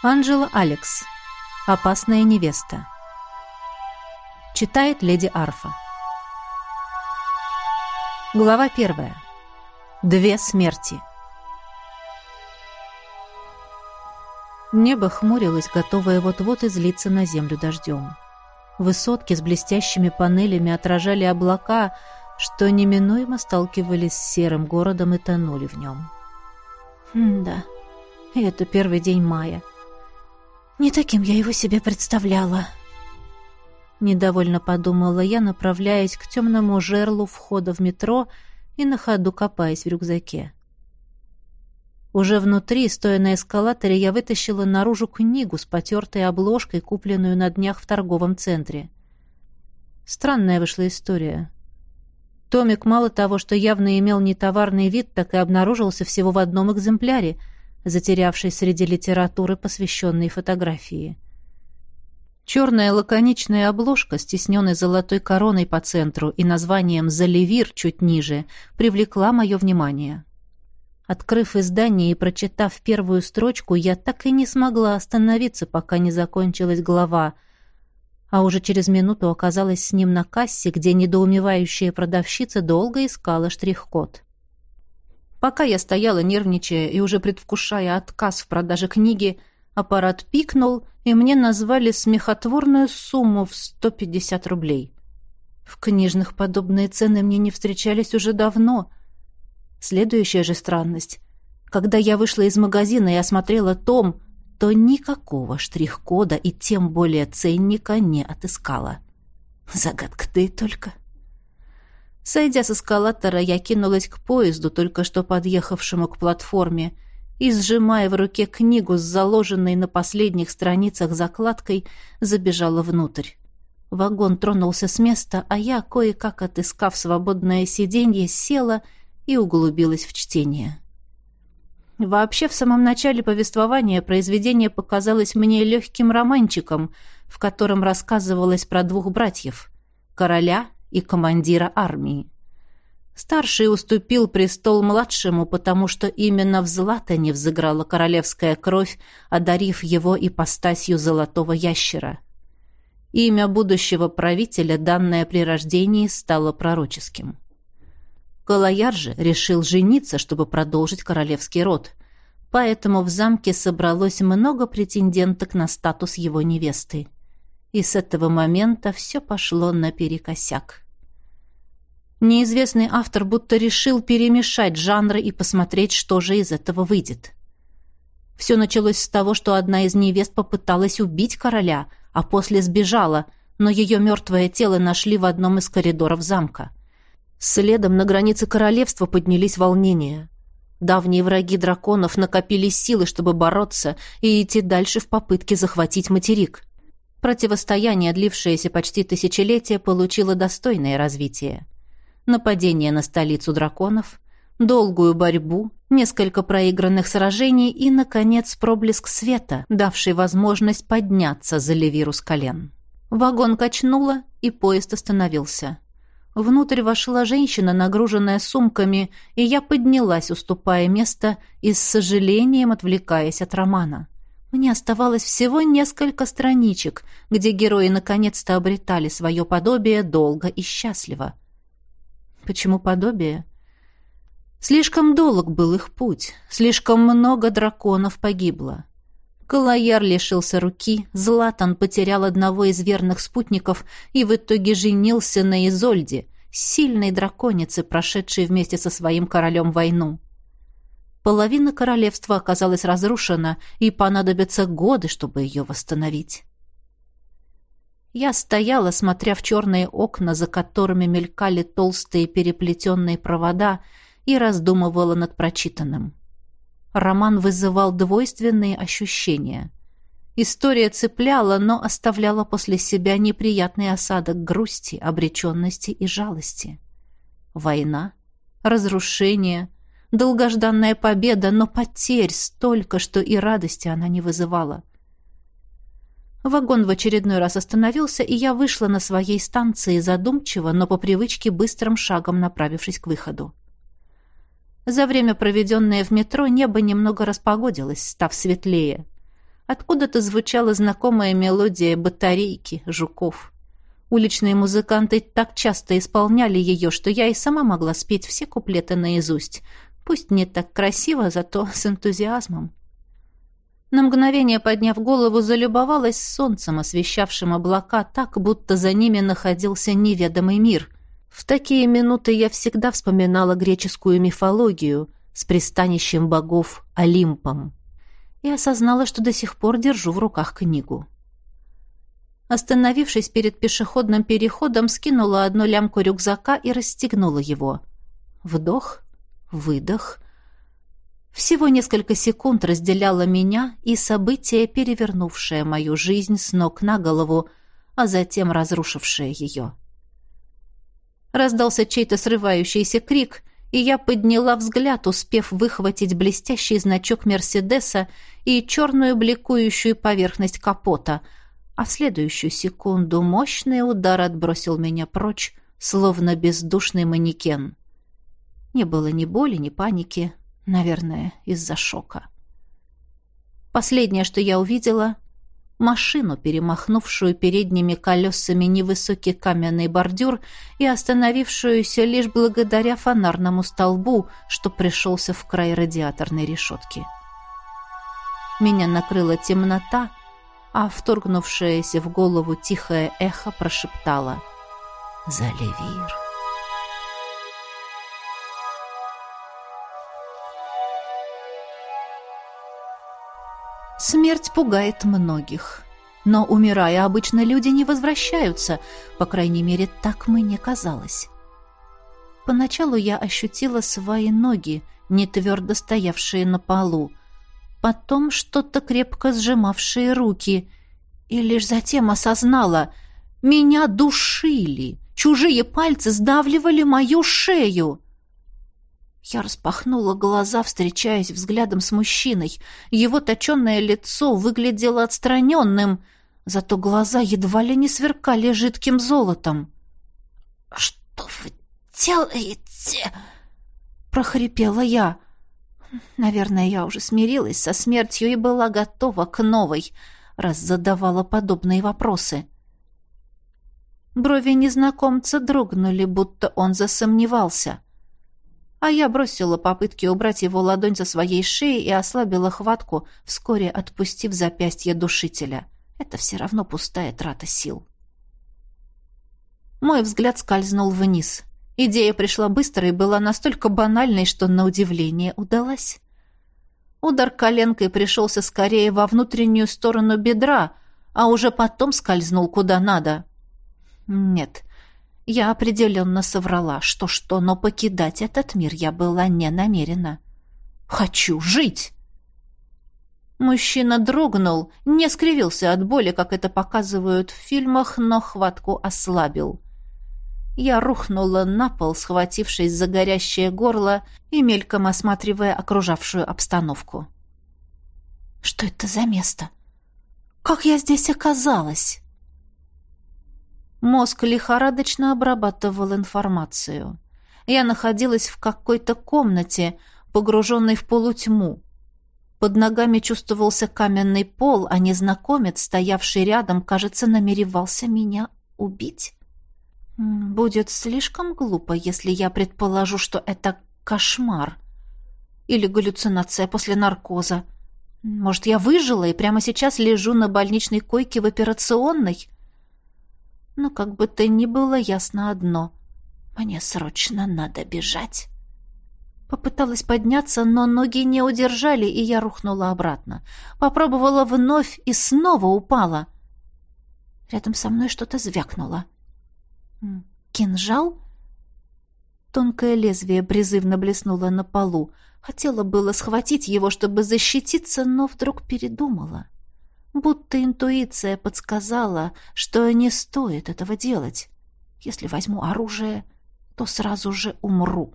Анджела Алекс. Опасная невеста. Читает леди Арфа. Глава первая. Две смерти. Небо хмурилось, готовое вот-вот излиться на землю дождем. Высотки с блестящими панелями отражали облака, что неминуемо сталкивались с серым городом и тонули в нем. М да, это первый день мая. Не таким я его себе представляла. Недовольно подумала я, направляясь к темному жерлу входа в метро и на ходу копаясь в рюкзаке. Уже внутри, стоя на эскалаторе, я вытащила наружу книгу с потертой обложкой, купленную на днях в торговом центре. Странная вышла история. Томик мало того, что явно имел нетоварный вид, так и обнаружился всего в одном экземпляре — затерявший среди литературы, посвященной фотографии. Черная лаконичная обложка, стесненной золотой короной по центру и названием «Заливир» чуть ниже, привлекла мое внимание. Открыв издание и прочитав первую строчку, я так и не смогла остановиться, пока не закончилась глава, а уже через минуту оказалась с ним на кассе, где недоумевающая продавщица долго искала штрих-код. Пока я стояла, нервничая и уже предвкушая отказ в продаже книги, аппарат пикнул, и мне назвали смехотворную сумму в 150 рублей. В книжных подобные цены мне не встречались уже давно. Следующая же странность. Когда я вышла из магазина и осмотрела том, то никакого штрих-кода и тем более ценника не отыскала. Загадка-то только. Сойдя с эскалатора, я кинулась к поезду, только что подъехавшему к платформе, и, сжимая в руке книгу с заложенной на последних страницах закладкой, забежала внутрь. Вагон тронулся с места, а я, кое-как отыскав свободное сиденье, села и углубилась в чтение. Вообще, в самом начале повествования произведение показалось мне легким романчиком, в котором рассказывалось про двух братьев — короля и командира армии. Старший уступил престол младшему, потому что именно в Златане взыграла королевская кровь, одарив его ипостасью золотого ящера. Имя будущего правителя, данное при рождении, стало пророческим. Калаяр же решил жениться, чтобы продолжить королевский род, поэтому в замке собралось много претенденток на статус его невесты. И с этого момента все пошло наперекосяк. Неизвестный автор будто решил перемешать жанры и посмотреть, что же из этого выйдет. Все началось с того, что одна из невест попыталась убить короля, а после сбежала, но ее мертвое тело нашли в одном из коридоров замка. Следом на границе королевства поднялись волнения. Давние враги драконов накопили силы, чтобы бороться и идти дальше в попытке захватить материк. Противостояние, длившееся почти тысячелетие, получило достойное развитие. Нападение на столицу драконов, долгую борьбу, несколько проигранных сражений и, наконец, проблеск света, давший возможность подняться за Левиру с колен. Вагон качнуло, и поезд остановился. Внутрь вошла женщина, нагруженная сумками, и я поднялась, уступая место и с сожалением отвлекаясь от романа. Мне оставалось всего несколько страничек, где герои наконец-то обретали свое подобие долго и счастливо. Почему подобие? Слишком долг был их путь, слишком много драконов погибло. Калаяр лишился руки, Златан потерял одного из верных спутников и в итоге женился на Изольде, сильной драконице, прошедшей вместе со своим королем войну. Половина королевства оказалась разрушена, и понадобятся годы, чтобы ее восстановить. Я стояла, смотря в черные окна, за которыми мелькали толстые переплетенные провода, и раздумывала над прочитанным. Роман вызывал двойственные ощущения. История цепляла, но оставляла после себя неприятный осадок грусти, обреченности и жалости. Война, разрушение — долгожданная победа, но потерь столько, что и радости она не вызывала. Вагон в очередной раз остановился, и я вышла на своей станции задумчиво, но по привычке быстрым шагом направившись к выходу. За время, проведенное в метро, небо немного распогодилось, став светлее. Откуда-то звучала знакомая мелодия батарейки, жуков. Уличные музыканты так часто исполняли ее, что я и сама могла спеть все куплеты наизусть. Пусть не так красиво, зато с энтузиазмом. На мгновение, подняв голову, залюбовалась солнцем, освещавшим облака так, будто за ними находился неведомый мир. В такие минуты я всегда вспоминала греческую мифологию с пристанищем богов Олимпом и осознала, что до сих пор держу в руках книгу. Остановившись перед пешеходным переходом, скинула одну лямку рюкзака и расстегнула его. Вдох, выдох. Всего несколько секунд разделяло меня и событие, перевернувшее мою жизнь с ног на голову, а затем разрушившее ее. Раздался чей-то срывающийся крик, и я подняла взгляд, успев выхватить блестящий значок Мерседеса и черную бликующую поверхность капота — а в следующую секунду мощный удар отбросил меня прочь, словно бездушный манекен. Не было ни боли, ни паники, наверное, из-за шока. Последнее, что я увидела — машину, перемахнувшую передними колесами невысокий каменный бордюр и остановившуюся лишь благодаря фонарному столбу, что пришелся в край радиаторной решетки. Меня накрыла темнота, а вторгнувшееся в голову тихое эхо прошептало «Заливир». Смерть пугает многих. Но, умирая, обычно люди не возвращаются, по крайней мере, так мне казалось. Поначалу я ощутила свои ноги, не твердо стоявшие на полу, потом что-то крепко сжимавшие руки, и лишь затем осознала — меня душили, чужие пальцы сдавливали мою шею. Я распахнула глаза, встречаясь взглядом с мужчиной. Его точенное лицо выглядело отстраненным, зато глаза едва ли не сверкали жидким золотом. «Что вы делаете?» — прохрипела я. Наверное, я уже смирилась со смертью и была готова к новой, раз задавала подобные вопросы. Брови незнакомца дрогнули, будто он засомневался. А я бросила попытки убрать его ладонь со своей шеи и ослабила хватку, вскоре отпустив запястье душителя. Это все равно пустая трата сил. Мой взгляд скользнул вниз. Идея пришла быстро и была настолько банальной, что на удивление удалась. Удар коленкой пришелся скорее во внутреннюю сторону бедра, а уже потом скользнул куда надо. Нет, я определенно соврала, что-что, но покидать этот мир я была не намерена. «Хочу жить!» Мужчина дрогнул, не скривился от боли, как это показывают в фильмах, но хватку ослабил. Я рухнула на пол, схватившись за горящее горло и мельком осматривая окружавшую обстановку. «Что это за место? Как я здесь оказалась?» Мозг лихорадочно обрабатывал информацию. Я находилась в какой-то комнате, погруженной в полутьму. Под ногами чувствовался каменный пол, а незнакомец, стоявший рядом, кажется, намеревался меня убить. Будет слишком глупо, если я предположу, что это кошмар или галлюцинация после наркоза. Может, я выжила и прямо сейчас лежу на больничной койке в операционной? Но как бы то ни было ясно одно. Мне срочно надо бежать. Попыталась подняться, но ноги не удержали, и я рухнула обратно. Попробовала вновь и снова упала. Рядом со мной что-то звякнуло. — «Кинжал?» Тонкое лезвие призывно блеснуло на полу. Хотела было схватить его, чтобы защититься, но вдруг передумала. Будто интуиция подсказала, что не стоит этого делать. Если возьму оружие, то сразу же умру.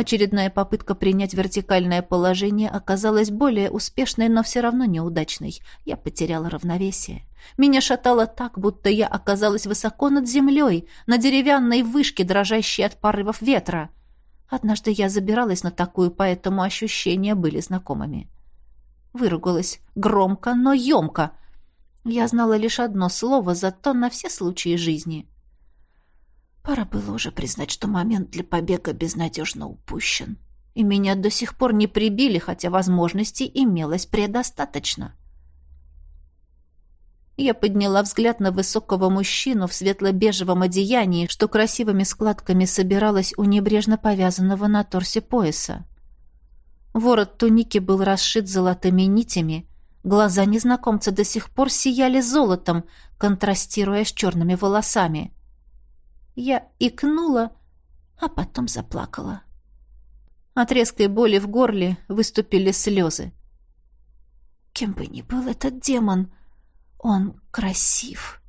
Очередная попытка принять вертикальное положение оказалась более успешной, но все равно неудачной. Я потеряла равновесие. Меня шатало так, будто я оказалась высоко над землей, на деревянной вышке, дрожащей от порывов ветра. Однажды я забиралась на такую, поэтому ощущения были знакомыми. Выругалась громко, но емко. Я знала лишь одно слово, зато на все случаи жизни. Пора было уже признать, что момент для побега безнадежно упущен. И меня до сих пор не прибили, хотя возможностей имелось предостаточно. Я подняла взгляд на высокого мужчину в светло-бежевом одеянии, что красивыми складками собиралось у небрежно повязанного на торсе пояса. Ворот туники был расшит золотыми нитями, глаза незнакомца до сих пор сияли золотом, контрастируя с черными волосами. Я икнула, а потом заплакала. От резкой боли в горле выступили слезы. Кем бы ни был этот демон, он красив.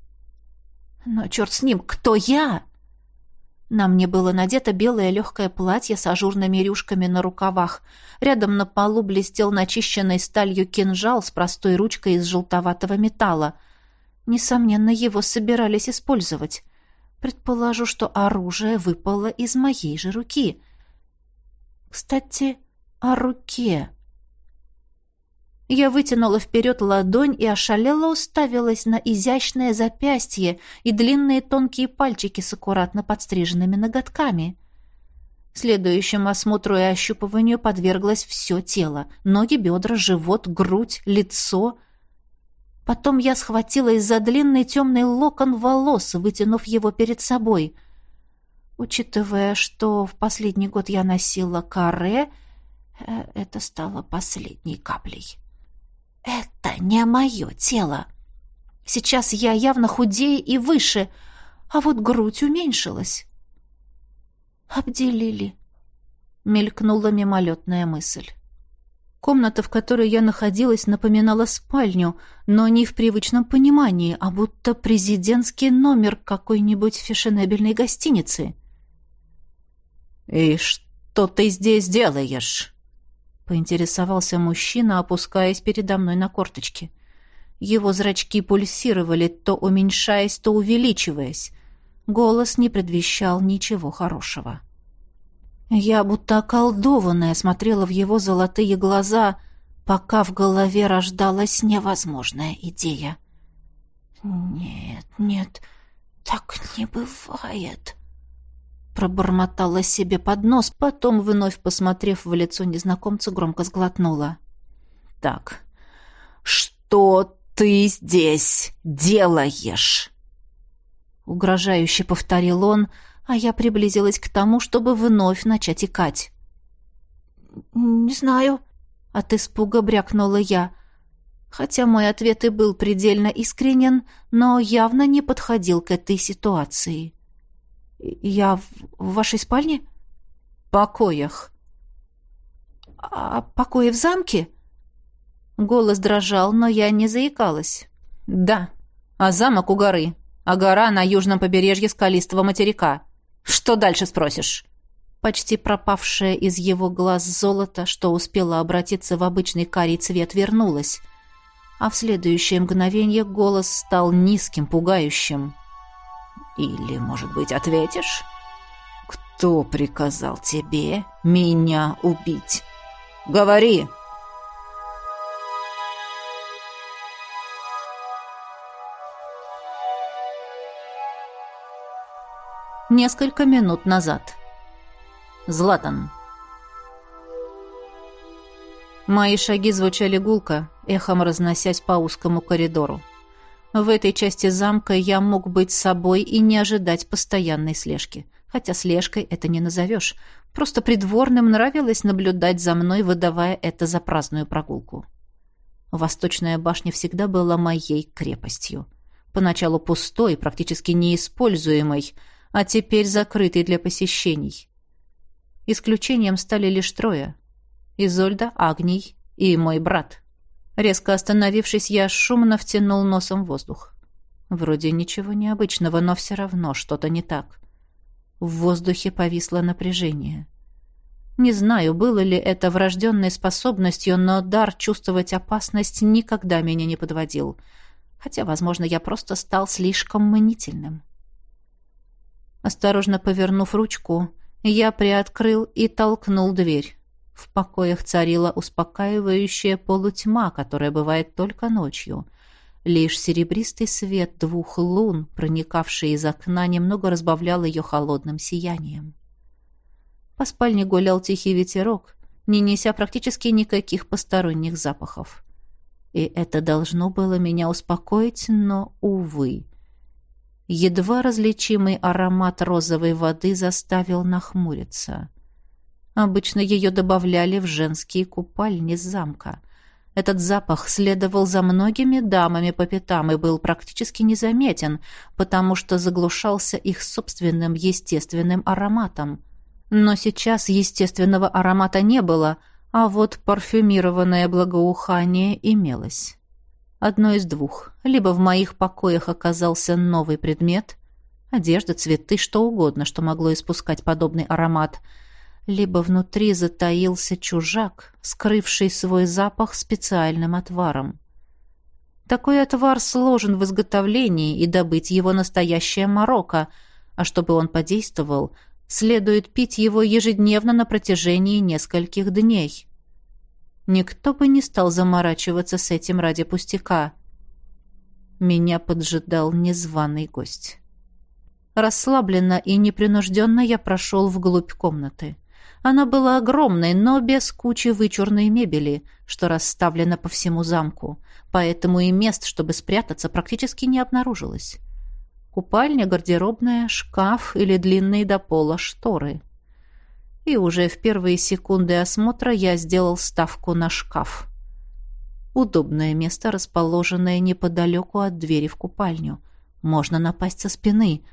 Но черт с ним, кто я? На мне было надето белое легкое платье с ажурными рюшками на рукавах. Рядом на полу блестел начищенной сталью кинжал с простой ручкой из желтоватого металла. Несомненно, его собирались использовать. Предположу, что оружие выпало из моей же руки. Кстати, о руке. Я вытянула вперед ладонь и ошалело уставилась на изящное запястье и длинные тонкие пальчики с аккуратно подстриженными ноготками. Следующему осмотру и ощупыванию подверглось все тело. Ноги, бедра, живот, грудь, лицо. Потом я схватила за длинный темный локон волос, вытянув его перед собой. Учитывая, что в последний год я носила каре, э, это стало последней каплей. Это не мое тело. Сейчас я явно худее и выше, а вот грудь уменьшилась. Обделили. Мелькнула мимолетная мысль. Комната, в которой я находилась, напоминала спальню, но не в привычном понимании, а будто президентский номер какой-нибудь фешенебельной гостиницы. «И что ты здесь делаешь?» Поинтересовался мужчина, опускаясь передо мной на корточки. Его зрачки пульсировали, то уменьшаясь, то увеличиваясь. Голос не предвещал ничего хорошего. Я будто околдованная смотрела в его золотые глаза, пока в голове рождалась невозможная идея. «Нет, нет, так не бывает», Пробормотала себе под нос, потом, вновь посмотрев в лицо незнакомцу, громко сглотнула. «Так, что ты здесь делаешь?» Угрожающе повторил он, а я приблизилась к тому, чтобы вновь начать икать. «Не знаю», — от испуга брякнула я, хотя мой ответ и был предельно искренен, но явно не подходил к этой ситуации. «Я в вашей спальне?» «Покоях». «А покои в замке?» Голос дрожал, но я не заикалась. «Да, а замок у горы, а гора на южном побережье скалистого материка. Что дальше спросишь?» Почти пропавшее из его глаз золото, что успело обратиться в обычный карий цвет, вернулось. А в следующее мгновение голос стал низким, пугающим. Или, может быть, ответишь? Кто приказал тебе меня убить? Говори!» Несколько минут назад. Златан. Мои шаги звучали гулко, эхом разносясь по узкому коридору. В этой части замка я мог быть собой и не ожидать постоянной слежки. Хотя слежкой это не назовешь. Просто придворным нравилось наблюдать за мной, выдавая это за праздную прогулку. Восточная башня всегда была моей крепостью. Поначалу пустой, практически неиспользуемой, а теперь закрытой для посещений. Исключением стали лишь трое. Изольда, Агний и мой брат. Резко остановившись, я шумно втянул носом воздух. Вроде ничего необычного, но все равно что-то не так. В воздухе повисло напряжение. Не знаю, было ли это врожденной способностью, но дар чувствовать опасность никогда меня не подводил. Хотя, возможно, я просто стал слишком мнительным. Осторожно повернув ручку, я приоткрыл и толкнул дверь. В покоях царила успокаивающая полутьма, которая бывает только ночью. Лишь серебристый свет двух лун, проникавший из окна, немного разбавлял ее холодным сиянием. По спальне гулял тихий ветерок, не неся практически никаких посторонних запахов. И это должно было меня успокоить, но, увы. Едва различимый аромат розовой воды заставил нахмуриться. Обычно ее добавляли в женские купальни замка. Этот запах следовал за многими дамами по пятам и был практически незаметен, потому что заглушался их собственным естественным ароматом. Но сейчас естественного аромата не было, а вот парфюмированное благоухание имелось. Одно из двух. Либо в моих покоях оказался новый предмет, одежда, цветы, что угодно, что могло испускать подобный аромат — либо внутри затаился чужак, скрывший свой запах специальным отваром. Такой отвар сложен в изготовлении, и добыть его настоящая морока, а чтобы он подействовал, следует пить его ежедневно на протяжении нескольких дней. Никто бы не стал заморачиваться с этим ради пустяка. Меня поджидал незваный гость. Расслабленно и непринужденно я прошел вглубь комнаты. Она была огромной, но без кучи вычурной мебели, что расставлено по всему замку, поэтому и мест, чтобы спрятаться, практически не обнаружилось. Купальня, гардеробная, шкаф или длинные до пола шторы. И уже в первые секунды осмотра я сделал ставку на шкаф. Удобное место, расположенное неподалеку от двери в купальню. Можно напасть со спины.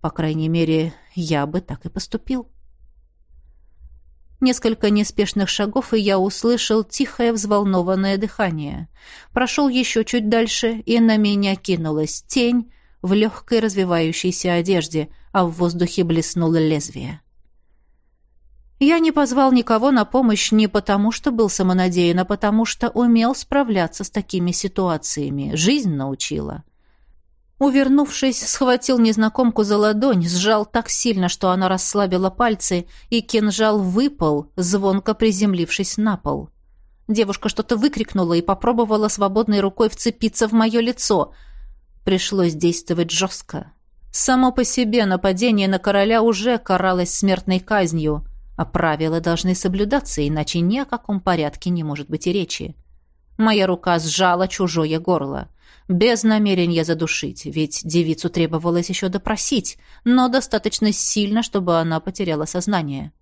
По крайней мере, я бы так и поступил. Несколько неспешных шагов, и я услышал тихое взволнованное дыхание. Прошел еще чуть дальше, и на меня кинулась тень в легкой развивающейся одежде, а в воздухе блеснуло лезвие. Я не позвал никого на помощь не потому, что был самонадеян, а потому что умел справляться с такими ситуациями. Жизнь научила. Увернувшись, схватил незнакомку за ладонь, сжал так сильно, что она расслабила пальцы, и кинжал выпал, звонко приземлившись на пол. Девушка что-то выкрикнула и попробовала свободной рукой вцепиться в мое лицо. Пришлось действовать жестко. Само по себе нападение на короля уже каралось смертной казнью, а правила должны соблюдаться, иначе ни о каком порядке не может быть и речи. Моя рука сжала чужое горло без намерения задушить, ведь девицу требовалось еще допросить, но достаточно сильно, чтобы она потеряла сознание.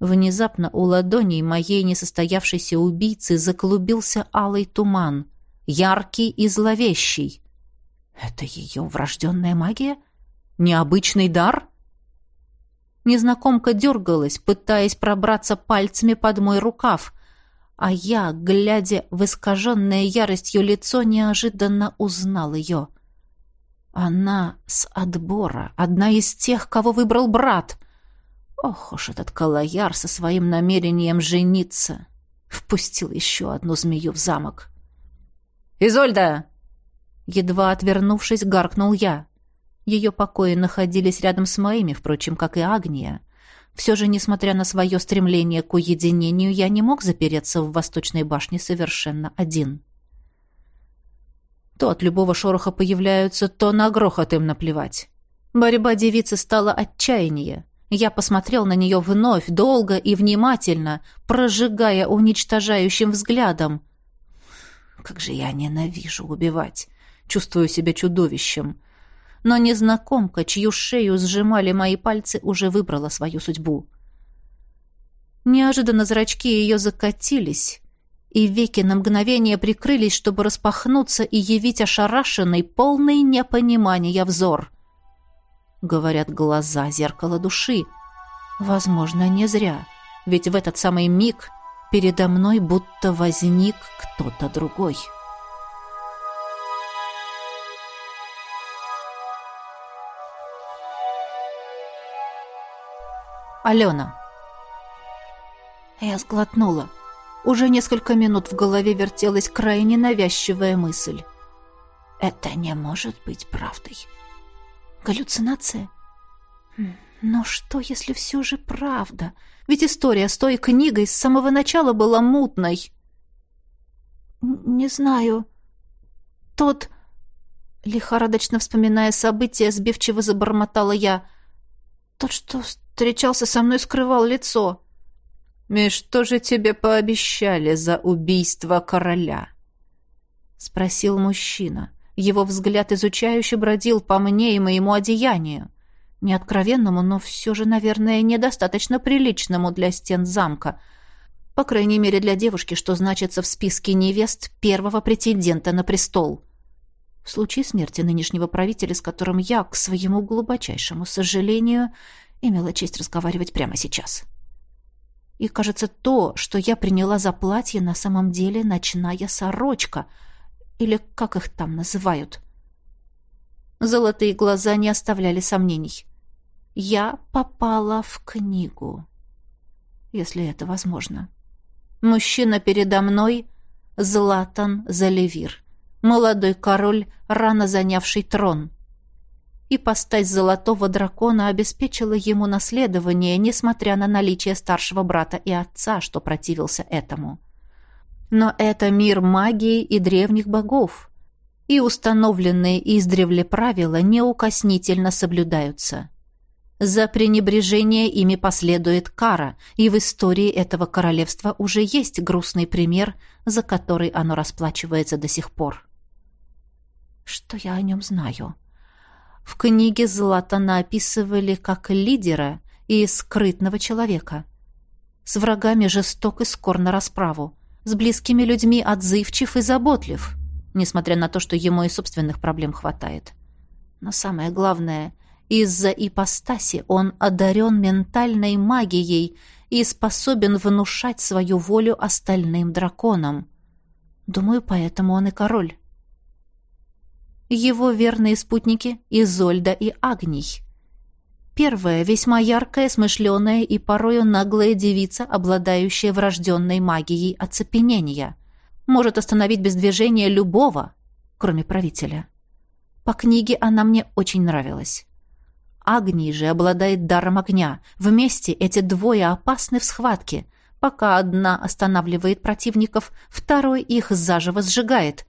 Внезапно у ладоней моей несостоявшейся убийцы заклубился алый туман, яркий и зловещий. Это ее врожденная магия? Необычный дар? Незнакомка дергалась, пытаясь пробраться пальцами под мой рукав, а я, глядя в искаженное яростью лицо, неожиданно узнал ее. Она с отбора, одна из тех, кого выбрал брат. Ох уж этот калаяр со своим намерением жениться. Впустил еще одну змею в замок. «Изольда!» Едва отвернувшись, гаркнул я. Ее покои находились рядом с моими, впрочем, как и Агния. Все же, несмотря на свое стремление к уединению, я не мог запереться в восточной башне совершенно один. То от любого шороха появляются, то на грохот им наплевать. Борьба девицы стала отчаяние. Я посмотрел на нее вновь, долго и внимательно, прожигая уничтожающим взглядом. Как же я ненавижу убивать. Чувствую себя чудовищем но незнакомка, чью шею сжимали мои пальцы, уже выбрала свою судьбу. Неожиданно зрачки ее закатились, и веки на мгновение прикрылись, чтобы распахнуться и явить ошарашенный, полный непонимания взор. Говорят, глаза — зеркало души. Возможно, не зря, ведь в этот самый миг передо мной будто возник кто-то другой». Алена. Я сглотнула. Уже несколько минут в голове вертелась крайне навязчивая мысль. Это не может быть правдой. Галлюцинация? Хм. Но что, если все же правда? Ведь история с той книгой с самого начала была мутной. «Не знаю. Тот...» Лихорадочно вспоминая события, сбивчиво забормотала я. «Тот, что встречался со мной, скрывал лицо». «И что же тебе пообещали за убийство короля?» — спросил мужчина. Его взгляд изучающе бродил по мне и моему одеянию. Не откровенному, но все же, наверное, недостаточно приличному для стен замка. По крайней мере, для девушки, что значится в списке невест первого претендента на престол. В случае смерти нынешнего правителя, с которым я, к своему глубочайшему сожалению, имела честь разговаривать прямо сейчас. И, кажется, то, что я приняла за платье, на самом деле ночная сорочка, или как их там называют. Золотые глаза не оставляли сомнений. Я попала в книгу. Если это возможно. Мужчина передо мной — Златан Заливир, молодой король, рано занявший трон. И постать золотого дракона обеспечила ему наследование, несмотря на наличие старшего брата и отца, что противился этому. Но это мир магии и древних богов, и установленные издревле правила неукоснительно соблюдаются. За пренебрежение ими последует кара, и в истории этого королевства уже есть грустный пример, за который оно расплачивается до сих пор. Что я о нем знаю? В книге Златана описывали как лидера и скрытного человека. С врагами жесток и скор на расправу, с близкими людьми отзывчив и заботлив – несмотря на то, что ему и собственных проблем хватает. Но самое главное, из-за ипостаси он одарен ментальной магией и способен внушать свою волю остальным драконам. Думаю, поэтому он и король. Его верные спутники — Изольда и Агний. Первая — весьма яркая, смышленая и порою наглая девица, обладающая врожденной магией оцепенения — может остановить без движения любого, кроме правителя. По книге она мне очень нравилась. Агний же обладает даром огня. Вместе эти двое опасны в схватке. Пока одна останавливает противников, второй их заживо сжигает.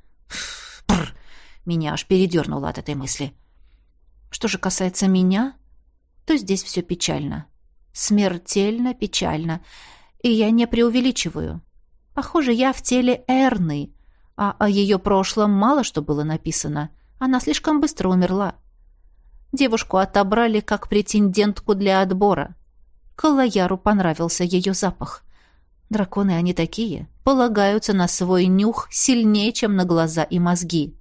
Бррр, меня аж передернуло от этой мысли. Что же касается меня, то здесь все печально. Смертельно печально. И я не преувеличиваю. Похоже, я в теле Эрны, а о ее прошлом мало что было написано. Она слишком быстро умерла. Девушку отобрали как претендентку для отбора. Калаяру понравился ее запах. Драконы они такие, полагаются на свой нюх сильнее, чем на глаза и мозги.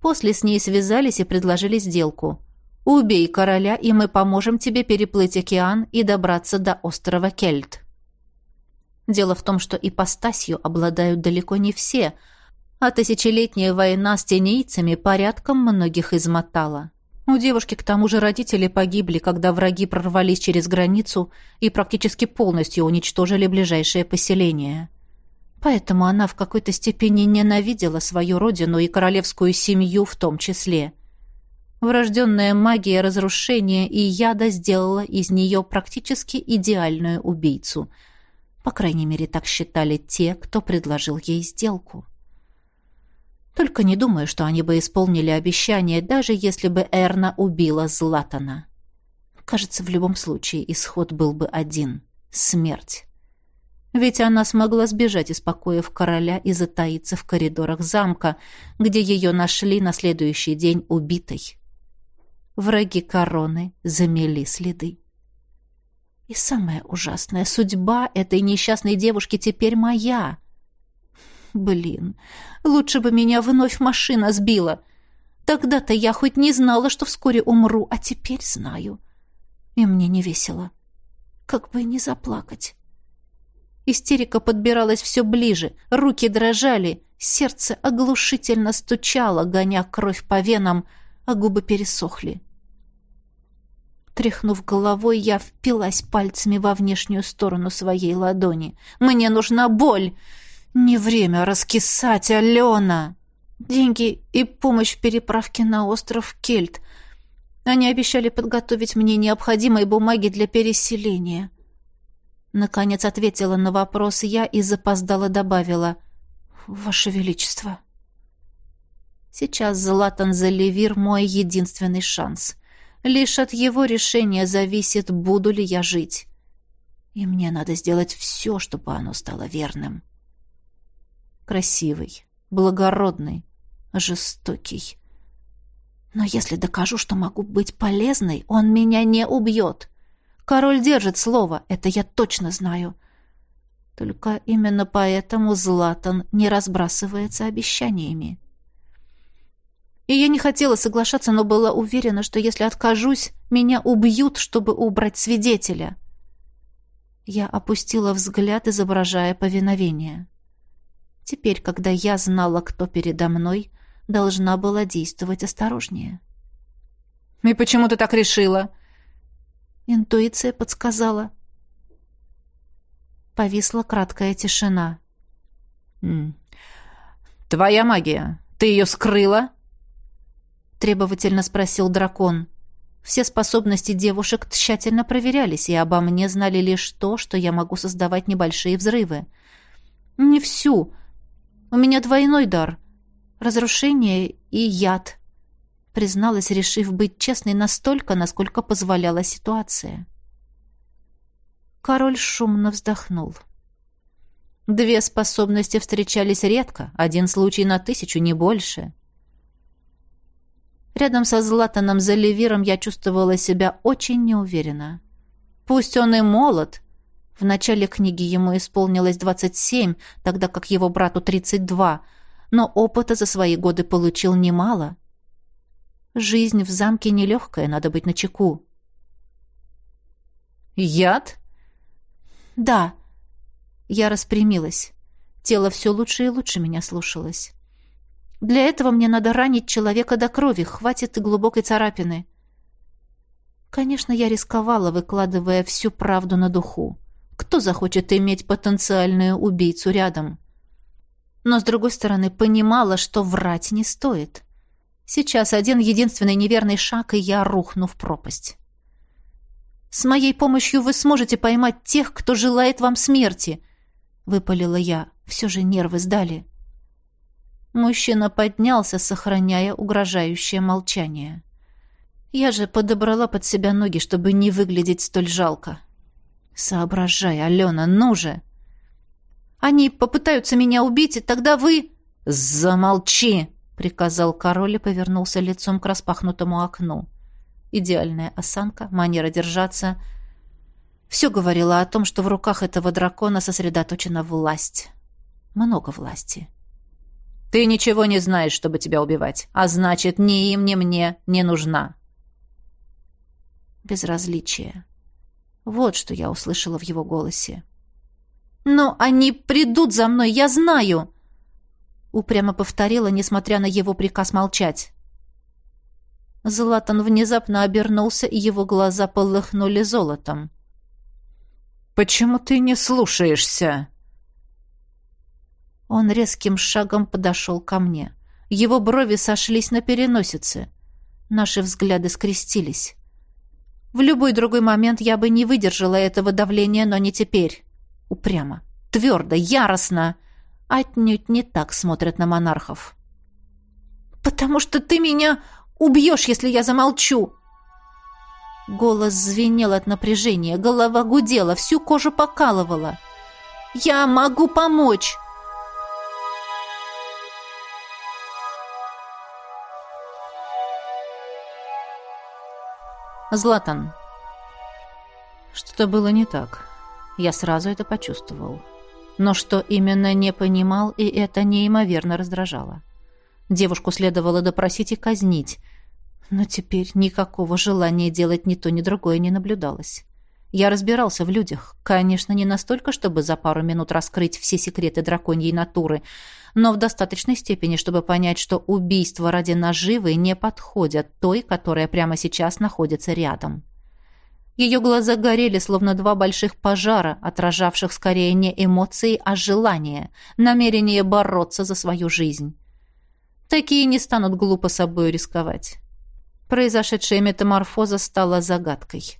После с ней связались и предложили сделку. «Убей короля, и мы поможем тебе переплыть океан и добраться до острова Кельт». Дело в том, что ипостасью обладают далеко не все, а тысячелетняя война с тенейцами порядком многих измотала. У девушки к тому же родители погибли, когда враги прорвались через границу и практически полностью уничтожили ближайшее поселение. Поэтому она в какой-то степени ненавидела свою родину и королевскую семью в том числе. Врожденная магия разрушения и яда сделала из нее практически идеальную убийцу – по крайней мере, так считали те, кто предложил ей сделку. Только не думаю, что они бы исполнили обещание, даже если бы Эрна убила Златана. Кажется, в любом случае исход был бы один — смерть. Ведь она смогла сбежать из покоев короля и затаиться в коридорах замка, где ее нашли на следующий день убитой. Враги короны замели следы. И самое ужасное, судьба этой несчастной девушки теперь моя. Блин, лучше бы меня вновь машина сбила. Тогда-то я хоть не знала, что вскоре умру, а теперь знаю. И мне не весело. Как бы не заплакать. Истерика подбиралась все ближе, руки дрожали, сердце оглушительно стучало, гоня кровь по венам, а губы пересохли. Тряхнув головой, я впилась пальцами во внешнюю сторону своей ладони. «Мне нужна боль! Не время раскисать, Алена!» Деньги и помощь в переправке на остров Кельт. Они обещали подготовить мне необходимые бумаги для переселения. Наконец ответила на вопрос я и запоздала добавила «Ваше Величество». Сейчас Златан Заливир мой единственный шанс. Лишь от его решения зависит, буду ли я жить. И мне надо сделать все, чтобы оно стало верным. Красивый, благородный, жестокий. Но если докажу, что могу быть полезной, он меня не убьет. Король держит слово, это я точно знаю. Только именно поэтому Златан не разбрасывается обещаниями. И я не хотела соглашаться, но была уверена, что если откажусь, меня убьют, чтобы убрать свидетеля. Я опустила взгляд, изображая повиновение. Теперь, когда я знала, кто передо мной, должна была действовать осторожнее. «И почему ты так решила?» Интуиция подсказала. Повисла краткая тишина. «Твоя магия. Ты ее скрыла?» требовательно спросил дракон. Все способности девушек тщательно проверялись, и обо мне знали лишь то, что я могу создавать небольшие взрывы. Не всю. У меня двойной дар. Разрушение и яд. Призналась, решив быть честной настолько, насколько позволяла ситуация. Король шумно вздохнул. Две способности встречались редко, один случай на тысячу, не больше. Рядом со Златаном Заливиром я чувствовала себя очень неуверенно. Пусть он и молод, в начале книги ему исполнилось 27, тогда как его брату 32, но опыта за свои годы получил немало. Жизнь в замке нелегкая, надо быть начеку. «Яд?» «Да». Я распрямилась. Тело все лучше и лучше меня слушалось. Для этого мне надо ранить человека до крови, хватит и глубокой царапины. Конечно, я рисковала, выкладывая всю правду на духу. Кто захочет иметь потенциальную убийцу рядом? Но, с другой стороны, понимала, что врать не стоит. Сейчас один единственный неверный шаг, и я рухну в пропасть. «С моей помощью вы сможете поймать тех, кто желает вам смерти», — выпалила я. Все же нервы сдали. Мужчина поднялся, сохраняя угрожающее молчание. Я же подобрала под себя ноги, чтобы не выглядеть столь жалко. «Соображай, Алена, ну же!» «Они попытаются меня убить, и тогда вы...» «Замолчи!» — приказал король и повернулся лицом к распахнутому окну. Идеальная осанка, манера держаться. Все говорило о том, что в руках этого дракона сосредоточена власть. Много власти. Ты ничего не знаешь, чтобы тебя убивать, а значит, ни им, ни мне не нужна. Безразличие. Вот что я услышала в его голосе. «Но они придут за мной, я знаю!» Упрямо повторила, несмотря на его приказ молчать. Златан внезапно обернулся, и его глаза полыхнули золотом. «Почему ты не слушаешься?» Он резким шагом подошел ко мне. Его брови сошлись на переносице. Наши взгляды скрестились. В любой другой момент я бы не выдержала этого давления, но не теперь. Упрямо, твердо, яростно. Отнюдь не так смотрят на монархов. «Потому что ты меня убьешь, если я замолчу!» Голос звенел от напряжения, голова гудела, всю кожу покалывала. «Я могу помочь!» Златан. Что-то было не так. Я сразу это почувствовал. Но что именно не понимал, и это неимоверно раздражало. Девушку следовало допросить и казнить, но теперь никакого желания делать ни то, ни другое не наблюдалось. Я разбирался в людях, конечно, не настолько, чтобы за пару минут раскрыть все секреты драконьей натуры, но в достаточной степени, чтобы понять, что убийства ради наживы не подходят той, которая прямо сейчас находится рядом. Ее глаза горели, словно два больших пожара, отражавших скорее не эмоции, а желание, намерение бороться за свою жизнь. Такие не станут глупо собой рисковать. Произошедшая метаморфоза стала загадкой.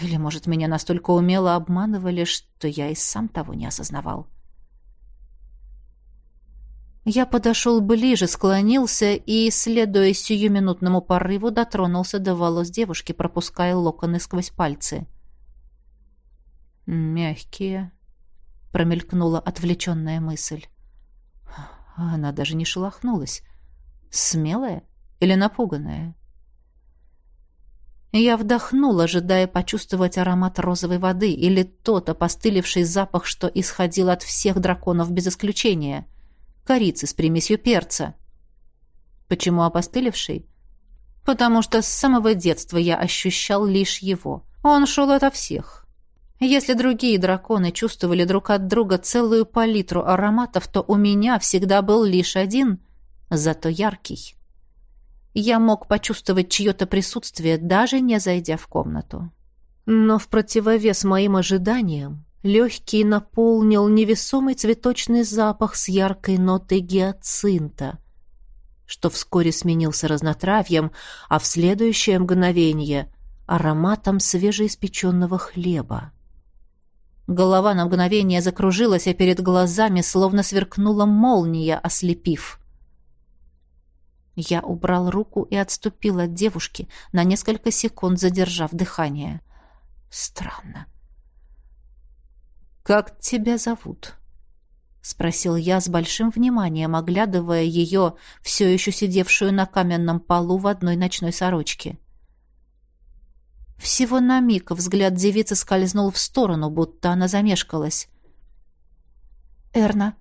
Или, может, меня настолько умело обманывали, что я и сам того не осознавал. Я подошел ближе, склонился и, следуя сиюминутному порыву, дотронулся до волос девушки, пропуская локоны сквозь пальцы. «Мягкие», — промелькнула отвлеченная мысль. Она даже не шелохнулась. Смелая или напуганная? Я вдохнул, ожидая почувствовать аромат розовой воды или тот опостылевший запах, что исходил от всех драконов без исключения. Корицы с примесью перца. Почему опостылевший? Потому что с самого детства я ощущал лишь его. Он шел ото всех. Если другие драконы чувствовали друг от друга целую палитру ароматов, то у меня всегда был лишь один, зато яркий я мог почувствовать чье-то присутствие, даже не зайдя в комнату. Но в противовес моим ожиданиям легкий наполнил невесомый цветочный запах с яркой нотой гиацинта, что вскоре сменился разнотравьем, а в следующее мгновение — ароматом свежеиспеченного хлеба. Голова на мгновение закружилась, а перед глазами словно сверкнула молния, ослепив. Я убрал руку и отступил от девушки, на несколько секунд задержав дыхание. Странно. «Как тебя зовут?» — спросил я с большим вниманием, оглядывая ее, все еще сидевшую на каменном полу в одной ночной сорочке. Всего на миг взгляд девицы скользнул в сторону, будто она замешкалась. «Эрна».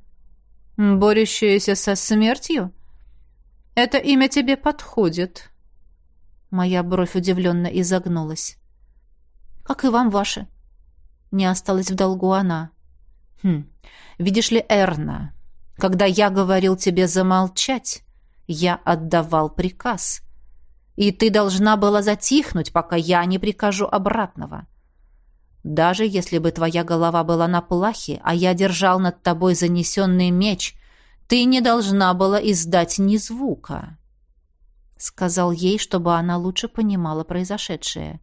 «Борющаяся со смертью?» Это имя тебе подходит. Моя бровь удивленно изогнулась. Как и вам ваше. Не осталось в долгу она. Хм, видишь ли, Эрна, когда я говорил тебе замолчать, я отдавал приказ. И ты должна была затихнуть, пока я не прикажу обратного. Даже если бы твоя голова была на плахе, а я держал над тобой занесенный меч, ты не должна была издать ни звука», — сказал ей, чтобы она лучше понимала произошедшее.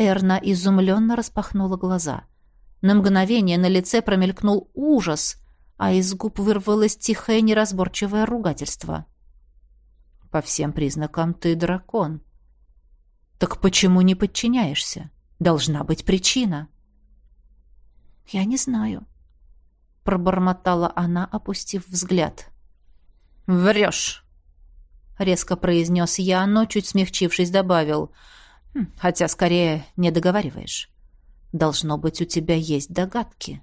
Эрна изумленно распахнула глаза. На мгновение на лице промелькнул ужас, а из губ вырвалось тихое неразборчивое ругательство. «По всем признакам ты дракон». «Так почему не подчиняешься? Должна быть причина». «Я не знаю», — пробормотала она, опустив взгляд. «Врешь!» — резко произнес я, но, чуть смягчившись, добавил. «Хм, «Хотя, скорее, не договариваешь. Должно быть, у тебя есть догадки».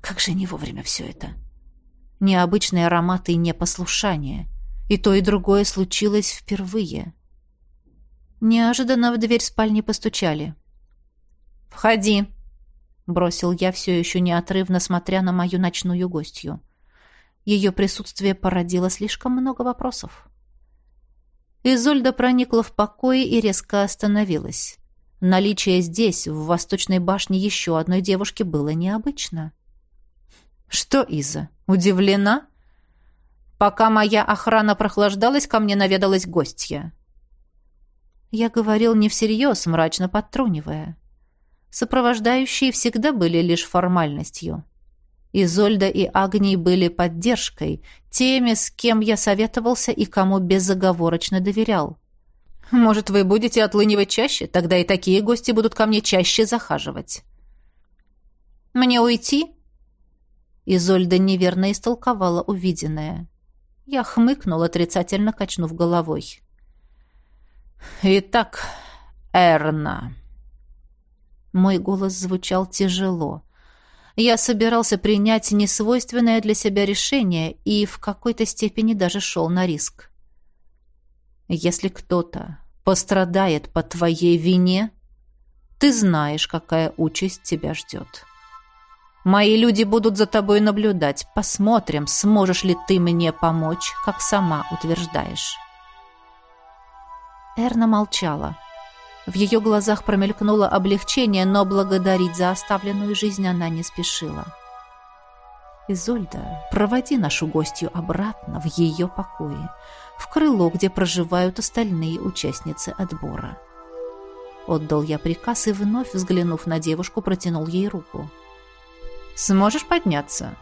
Как же не вовремя все это. Необычные ароматы и непослушание. И то, и другое случилось впервые. Неожиданно в дверь спальни постучали. «Входи!» бросил я все еще неотрывно, смотря на мою ночную гостью. Ее присутствие породило слишком много вопросов. Изольда проникла в покой и резко остановилась. Наличие здесь, в восточной башне, еще одной девушки было необычно. «Что, Иза, удивлена?» «Пока моя охрана прохлаждалась, ко мне наведалась гостья». Я говорил не всерьез, мрачно подтрунивая. Сопровождающие всегда были лишь формальностью. Изольда и Агний были поддержкой, теми, с кем я советовался и кому безоговорочно доверял. Может, вы будете отлынивать чаще? Тогда и такие гости будут ко мне чаще захаживать. Мне уйти? Изольда неверно истолковала увиденное. Я хмыкнул, отрицательно качнув головой. «Итак, Эрна...» Мой голос звучал тяжело. Я собирался принять несвойственное для себя решение и в какой-то степени даже шел на риск. Если кто-то пострадает по твоей вине, ты знаешь, какая участь тебя ждет. Мои люди будут за тобой наблюдать. Посмотрим, сможешь ли ты мне помочь, как сама утверждаешь. Эрна молчала. В ее глазах промелькнуло облегчение, но благодарить за оставленную жизнь она не спешила. «Изольда, проводи нашу гостью обратно в ее покое, в крыло, где проживают остальные участницы отбора». Отдал я приказ и, вновь взглянув на девушку, протянул ей руку. «Сможешь подняться?»